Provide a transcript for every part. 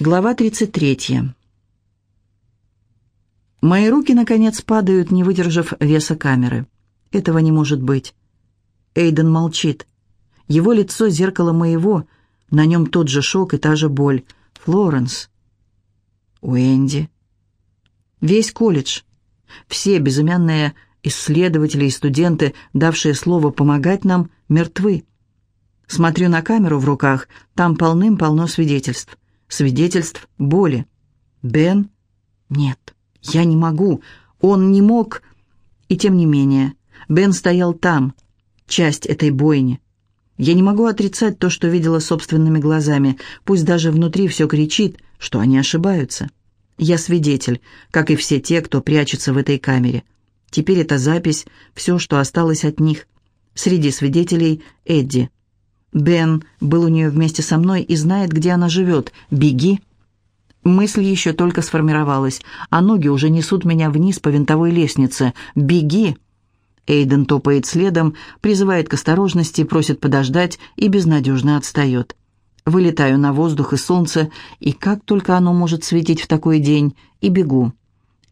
Глава 33. Мои руки, наконец, падают, не выдержав веса камеры. Этого не может быть. Эйден молчит. Его лицо — зеркало моего, на нем тот же шок и та же боль. Флоренс. Уэнди. Весь колледж. Все безымянные исследователи и студенты, давшие слово помогать нам, мертвы. Смотрю на камеру в руках, там полным-полно свидетельств свидетельств боли. Бен? Нет, я не могу. Он не мог. И тем не менее, Бен стоял там, часть этой бойни. Я не могу отрицать то, что видела собственными глазами, пусть даже внутри все кричит, что они ошибаются. Я свидетель, как и все те, кто прячется в этой камере. Теперь эта запись — все, что осталось от них. Среди свидетелей — Эдди. Бен был у нее вместе со мной и знает, где она живет. Беги!» Мысль еще только сформировалась, а ноги уже несут меня вниз по винтовой лестнице. «Беги!» Эйден топает следом, призывает к осторожности, просит подождать и безнадежно отстает. Вылетаю на воздух и солнце, и как только оно может светить в такой день, и бегу.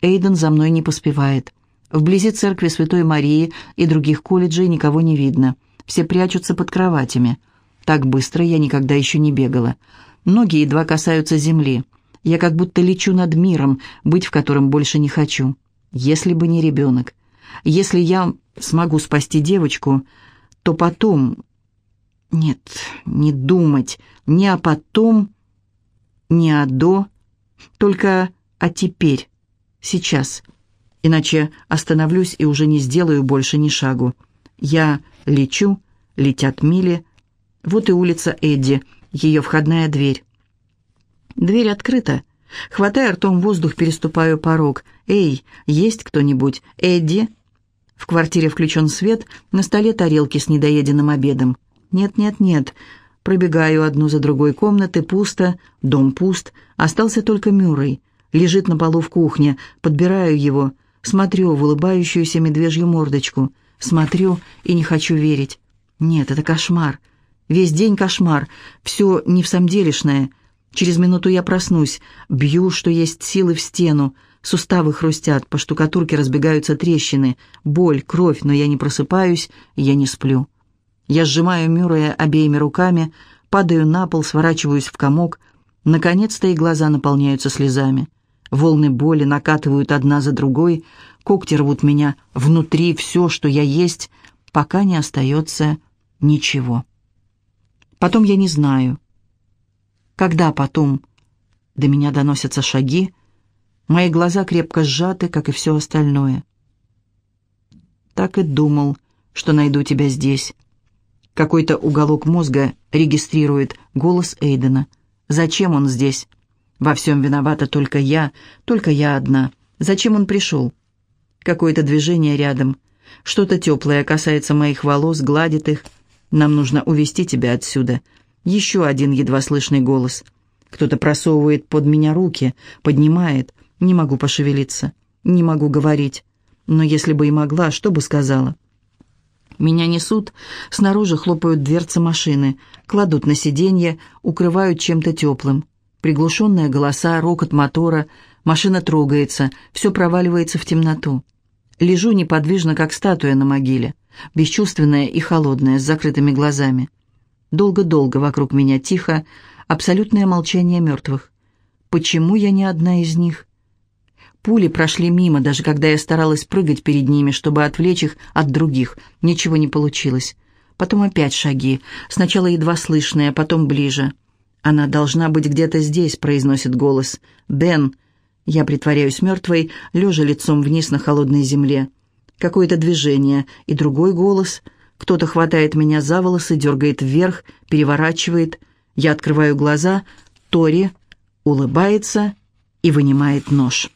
Эйден за мной не поспевает. Вблизи церкви Святой Марии и других колледжей никого не видно. Все прячутся под кроватями. Так быстро я никогда еще не бегала. Ноги едва касаются земли. Я как будто лечу над миром, быть в котором больше не хочу. Если бы не ребенок. Если я смогу спасти девочку, то потом... Нет, не думать, не о потом, не о до, только о теперь, сейчас. Иначе остановлюсь и уже не сделаю больше ни шагу. Я лечу, летят мили, вот и улица Эдди, ее входная дверь. Дверь открыта. Хватая ртом воздух, переступаю порог. «Эй, есть кто-нибудь? Эдди?» В квартире включен свет, на столе тарелки с недоеденным обедом. «Нет, нет, нет». Пробегаю одну за другой комнаты, пусто, дом пуст, остался только Мюррей. Лежит на полу в кухне, подбираю его, смотрю в улыбающуюся медвежью мордочку. Смотрю и не хочу верить. Нет, это кошмар. Весь день кошмар, все не в самом делешное. Через минуту я проснусь, бью, что есть силы в стену, суставы хрустят, по штукатурке разбегаются трещины, боль, кровь, но я не просыпаюсь, я не сплю. Я сжимаю Мюррея обеими руками, падаю на пол, сворачиваюсь в комок. Наконец-то и глаза наполняются слезами. Волны боли накатывают одна за другой, когти рвут меня внутри, все, что я есть, пока не остается ничего. Потом я не знаю. Когда потом? До меня доносятся шаги. Мои глаза крепко сжаты, как и все остальное. Так и думал, что найду тебя здесь. Какой-то уголок мозга регистрирует голос Эйдена. Зачем он здесь? Во всем виновата только я, только я одна. Зачем он пришел? Какое-то движение рядом. Что-то теплое касается моих волос, гладит их. Нам нужно увести тебя отсюда. Еще один едва слышный голос. Кто-то просовывает под меня руки, поднимает. Не могу пошевелиться, не могу говорить. Но если бы и могла, что бы сказала? Меня несут, снаружи хлопают дверцы машины, кладут на сиденье, укрывают чем-то теплым. Приглушенные голоса, рокот мотора, машина трогается, все проваливается в темноту. Лежу неподвижно, как статуя на могиле бесчувственная и холодная, с закрытыми глазами. Долго-долго вокруг меня тихо, абсолютное молчание мертвых. Почему я не одна из них? Пули прошли мимо, даже когда я старалась прыгать перед ними, чтобы отвлечь их от других. Ничего не получилось. Потом опять шаги, сначала едва слышные, потом ближе. «Она должна быть где-то здесь», — произносит голос. «Бен». Я притворяюсь мертвой, лежа лицом вниз на холодной земле. Какое-то движение и другой голос. Кто-то хватает меня за волосы, дергает вверх, переворачивает. Я открываю глаза. Тори улыбается и вынимает нож.